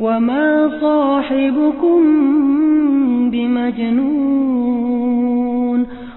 وما صاحبكم بمجنون